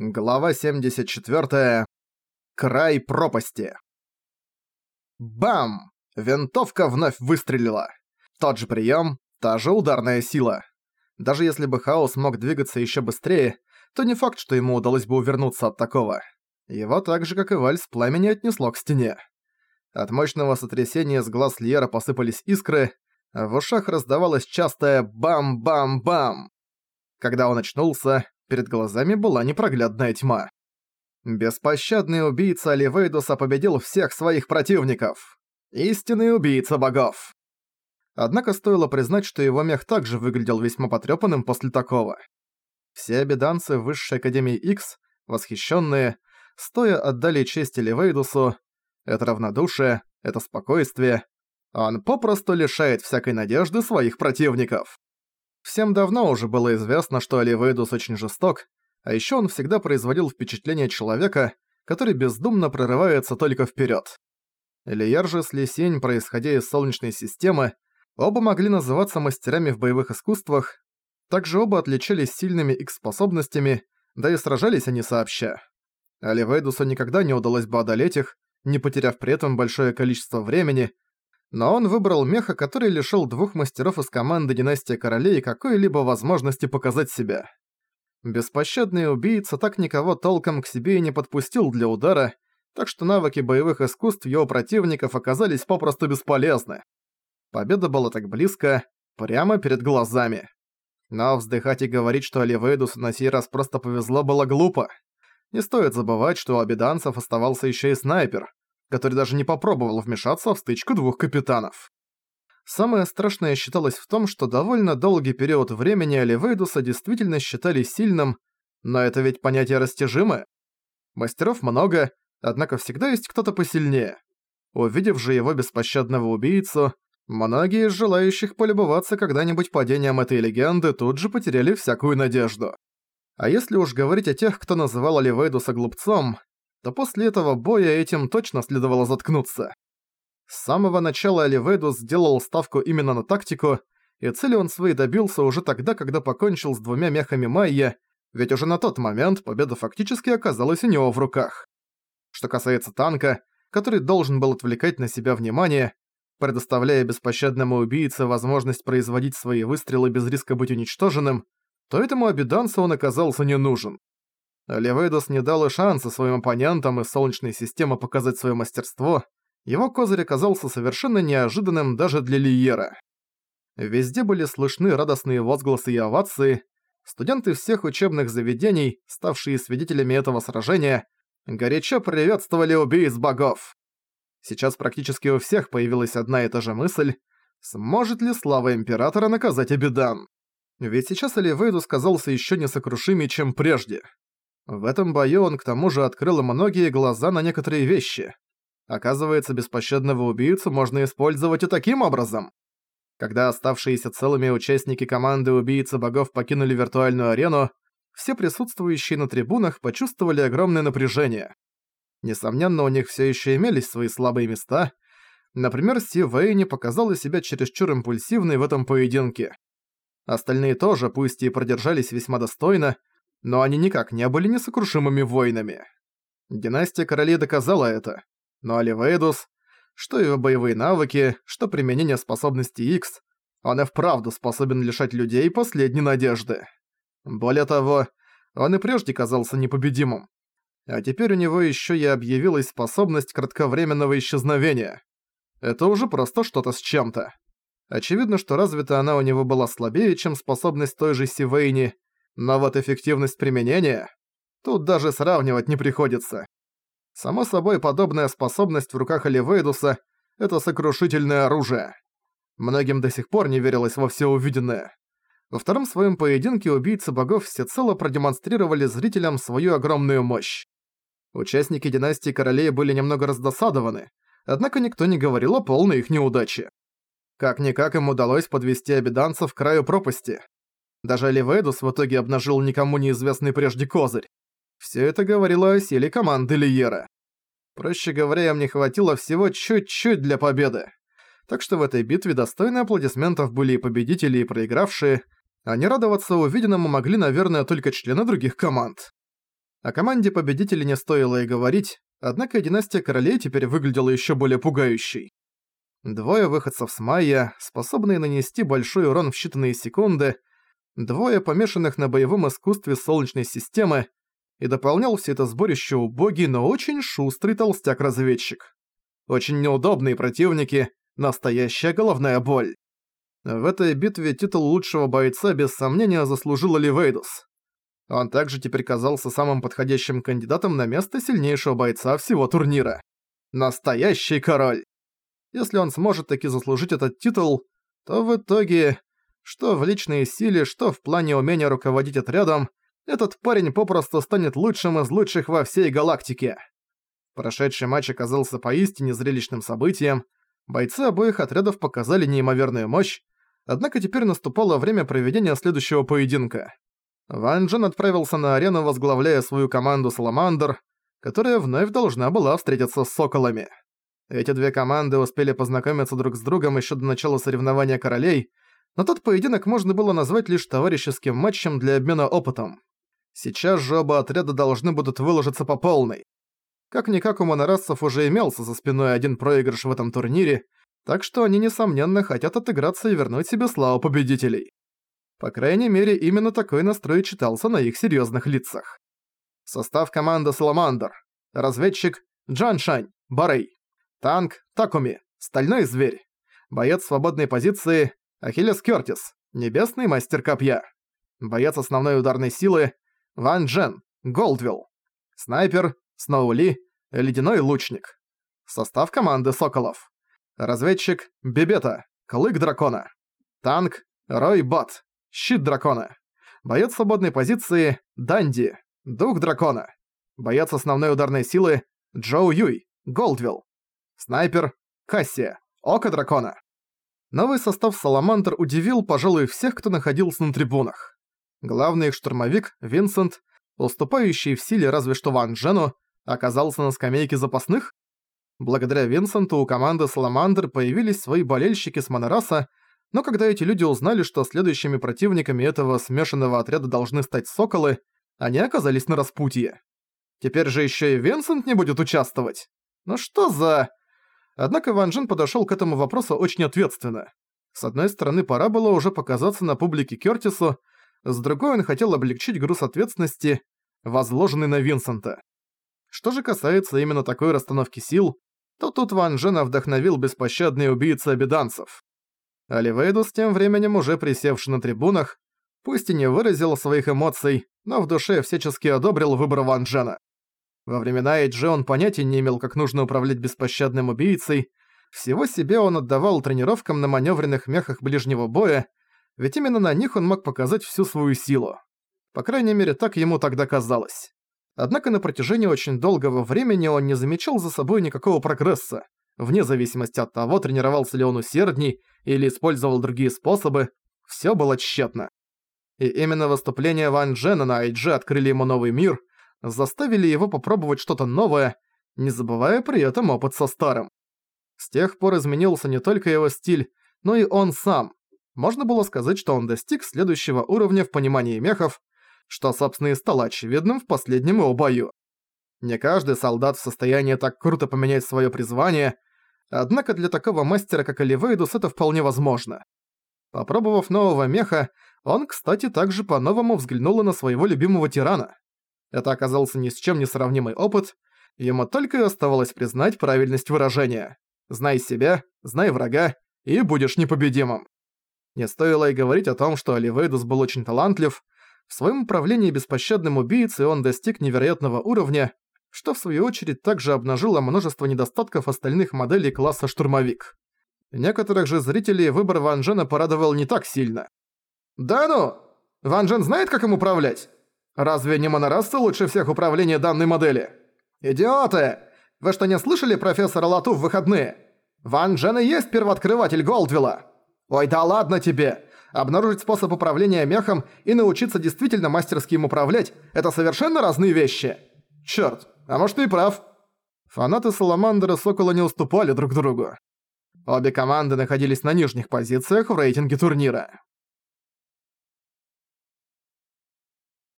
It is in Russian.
Глава 74. Край пропасти. Бам! Винтовка вновь выстрелила. Тот же прием, та же ударная сила. Даже если бы Хаос мог двигаться еще быстрее, то не факт, что ему удалось бы увернуться от такого. Его так же, как и Вальс, пламени отнесло к стене. От мощного сотрясения с глаз Льера посыпались искры, а в ушах раздавалось частое «бам-бам-бам». Когда он очнулся, Перед глазами была непроглядная тьма. Беспощадный убийца Оливейдуса победил всех своих противников. Истинный убийца богов. Однако стоило признать, что его мех также выглядел весьма потрёпанным после такого. Все обеданцы Высшей Академии X, восхищенные, стоя отдали честь Оливейдусу. Это равнодушие, это спокойствие. Он попросту лишает всякой надежды своих противников. Всем давно уже было известно, что Оливейдус очень жесток, а ещё он всегда производил впечатление человека, который бездумно прорывается только вперёд. Элияр же с Лисень, происходя из Солнечной системы, оба могли называться мастерами в боевых искусствах, также оба отличались сильными их способностями, да и сражались они сообща. Оливейдусу никогда не удалось бы одолеть их, не потеряв при этом большое количество времени, но он выбрал меха, который лишил двух мастеров из команды Династия Королей какой-либо возможности показать себя. Беспощадный убийца так никого толком к себе и не подпустил для удара, так что навыки боевых искусств его противников оказались попросту бесполезны. Победа была так близко, прямо перед глазами. Но вздыхать и говорить, что Оливейдусу на сей раз просто повезло, было глупо. Не стоит забывать, что у обиданцев оставался еще и снайпер, который даже не попробовал вмешаться в стычку двух капитанов. Самое страшное считалось в том, что довольно долгий период времени Оливейдуса действительно считали сильным, но это ведь понятие растяжимое. Мастеров много, однако всегда есть кто-то посильнее. Увидев же его беспощадного убийцу, многие из желающих полюбоваться когда-нибудь падением этой легенды тут же потеряли всякую надежду. А если уж говорить о тех, кто называл Оливейдуса глупцом, то после этого боя этим точно следовало заткнуться. С самого начала Оливейдус сделал ставку именно на тактику, и цели он своей добился уже тогда, когда покончил с двумя мехами Майя, ведь уже на тот момент победа фактически оказалась у него в руках. Что касается танка, который должен был отвлекать на себя внимание, предоставляя беспощадному убийце возможность производить свои выстрелы без риска быть уничтоженным, то этому обиданцу он оказался не нужен. Левейдус не дал и шанса своим оппонентам из Солнечной системы показать свое мастерство, его козырь оказался совершенно неожиданным даже для Лиера. Везде были слышны радостные возгласы и овации, студенты всех учебных заведений, ставшие свидетелями этого сражения, горячо приветствовали убийц богов. Сейчас практически у всех появилась одна и та же мысль, сможет ли слава Императора наказать Абидан? Ведь сейчас Оливейдус казался еще несокрушимее, чем прежде. В этом бою он к тому же открыл многие глаза на некоторые вещи. Оказывается, беспощадного убийцу можно использовать и таким образом. Когда оставшиеся целыми участники команды убийцы богов покинули виртуальную арену, все присутствующие на трибунах почувствовали огромное напряжение. Несомненно, у них все еще имелись свои слабые места. Например, Си Вейни показала себя чересчур импульсивной в этом поединке. Остальные тоже, пусть и продержались весьма достойно, но они никак не были несокрушимыми воинами. Династия королей доказала это, но Оливейдус, что его боевые навыки, что применение способностей X, он и вправду способен лишать людей последней надежды. Более того, он и прежде казался непобедимым. А теперь у него еще и объявилась способность кратковременного исчезновения. Это уже просто что-то с чем-то. Очевидно, что развита она у него была слабее, чем способность той же Сивейни, но вот эффективность применения... Тут даже сравнивать не приходится. Само собой, подобная способность в руках Оливейдуса — это сокрушительное оружие. Многим до сих пор не верилось во все увиденное. Во втором своем поединке убийцы богов всецело продемонстрировали зрителям свою огромную мощь. Участники династии королей были немного раздосадованы, однако никто не говорил о полной их неудаче. Как-никак им удалось подвести обиданцев к краю пропасти. Даже Оливейдус в итоге обнажил никому неизвестный прежде козырь. Все это говорило о силе команды Лиера. Проще говоря, им не хватило всего чуть-чуть для победы. Так что в этой битве достойны аплодисментов были и победители, и проигравшие, а не радоваться увиденному могли, наверное, только члены других команд. О команде победителей не стоило и говорить, однако династия королей теперь выглядела еще более пугающей. Двое выходцев с Майя, способные нанести большой урон в считанные секунды, двое помешанных на боевом искусстве Солнечной системы, и дополнял все это сборище убогий, но очень шустрый толстяк-разведчик. Очень неудобные противники, настоящая головная боль. В этой битве титул лучшего бойца без сомнения заслужил Оливейдус. Он также теперь казался самым подходящим кандидатом на место сильнейшего бойца всего турнира. Настоящий король! Если он сможет таки заслужить этот титул, то в итоге, что в личной силе, что в плане умения руководить отрядом, этот парень попросту станет лучшим из лучших во всей галактике. Прошедший матч оказался поистине зрелищным событием, бойцы обоих отрядов показали неимоверную мощь, однако теперь наступало время проведения следующего поединка. Ван Джен отправился на арену, возглавляя свою команду «Саламандр», которая вновь должна была встретиться с «Соколами». Эти две команды успели познакомиться друг с другом еще до начала соревнования королей, но тот поединок можно было назвать лишь товарищеским матчем для обмена опытом. Сейчас же оба отряда должны будут выложиться по полной. Как-никак у монорасцев уже имелся за спиной один проигрыш в этом турнире, так что они, несомненно, хотят отыграться и вернуть себе славу победителей. По крайней мере, именно такой настрой читался на их серьезных лицах. Состав команды «Саламандр». Разведчик Джан Шань, Барей. Танк Такуми, Стальной Зверь. Боец свободной позиции Ахиллес Кёртис, Небесный Мастер Копья. Боец основной ударной силы Ван Джен, Голдвилл. Снайпер, Сноу Ли, Ледяной Лучник. Состав команды Соколов. Разведчик, Бебета, Клык Дракона. Танк, Рой Бот, Щит Дракона. Боец свободной позиции, Данди, Дух Дракона. Боец основной ударной силы, Джоу Юй, Голдвилл. Снайпер, Кассия, Око Дракона. Новый состав Саламандр удивил, пожалуй, всех, кто находился на трибунах. Главный штурмовик, Винсент, уступающий в силе разве что Ван Джену, оказался на скамейке запасных? Благодаря Винсенту у команды Саламандр появились свои болельщики с Монораса, но когда эти люди узнали, что следующими противниками этого смешанного отряда должны стать Соколы, они оказались на распутье. Теперь же еще и Винсент не будет участвовать. Ну что за... Однако Ван Джен подошел к этому вопросу очень ответственно. С одной стороны, пора было уже показаться на публике Кёртису, с другой он хотел облегчить груз ответственности, возложенный на Винсента. Что же касается именно такой расстановки сил, то тут Ван Джена вдохновил беспощадный убийца обиданцев. Оливейдус тем временем уже присевший на трибунах, пусть и не выразил своих эмоций, но в душе всячески одобрил выбор Ван Джена. Во времена Эйджи он понятия не имел, как нужно управлять беспощадным убийцей, всего себе он отдавал тренировкам на маневренных мехах ближнего боя, ведь именно на них он мог показать всю свою силу. По крайней мере, так ему тогда казалось. Однако на протяжении очень долгого времени он не замечал за собой никакого прогресса, вне зависимости от того, тренировался ли он усердней или использовал другие способы, всё было тщетно. И именно выступления Ван Джена на Айджи открыли ему новый мир, заставили его попробовать что-то новое, не забывая при этом опыт со старым. С тех пор изменился не только его стиль, но и он сам, можно было сказать, что он достиг следующего уровня в понимании мехов, что, собственно, и стало очевидным в последнем его бою. Не каждый солдат в состоянии так круто поменять свое призвание, однако для такого мастера, как Оливейдус, это вполне возможно. Попробовав нового меха, он, кстати, также по-новому взглянул на своего любимого тирана. Это оказался ни с чем не сравнимый опыт, ему только и оставалось признать правильность выражения. «Знай себя, знай врага, и будешь непобедимым». Не стоило и говорить о том, что Оливейдус был очень талантлив. В своем управлении беспощадным убийцей он достиг невероятного уровня, что в свою очередь также обнажило множество недостатков остальных моделей класса штурмовик. Некоторых же зрителей выбор Ван Джена порадовал не так сильно. «Да ну! Ван Джен знает, как им управлять? Разве не монорасцы лучше всех управления данной модели? Идиоты! Вы что, не слышали профессора Лату в выходные? Ван Джен и есть первооткрыватель Голдвилла!» «Ой, да ладно тебе! Обнаружить способ управления мехом и научиться действительно мастерски им управлять – это совершенно разные вещи! Чёрт, а может ты и прав!» Фанаты Саламандра и Сокола не уступали друг другу. Обе команды находились на нижних позициях в рейтинге турнира.